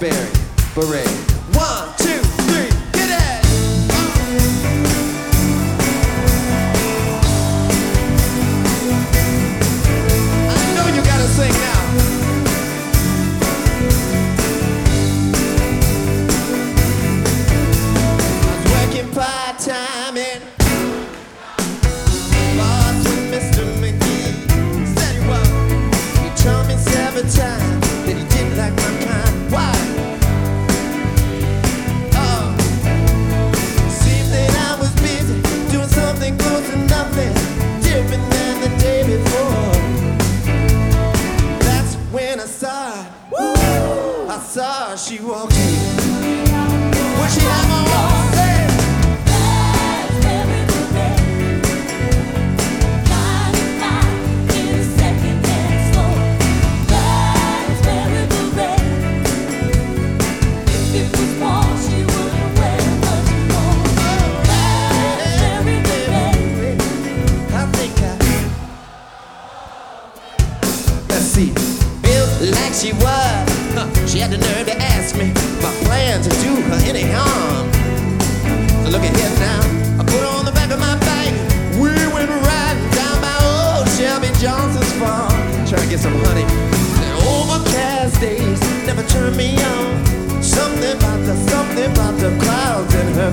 raspberry beret. One, two, three, hit it! I know you gotta sing now. I was working part time in I saw she in. When she had my walk, she was. She had the nerve to ask me my plans to do her any harm. So look at here now. I put her on the back of my bike. We went riding down by old Shelby Johnson's farm. Trying to get some honey. The overcast days never turned me on. Something about the, something about the clouds in her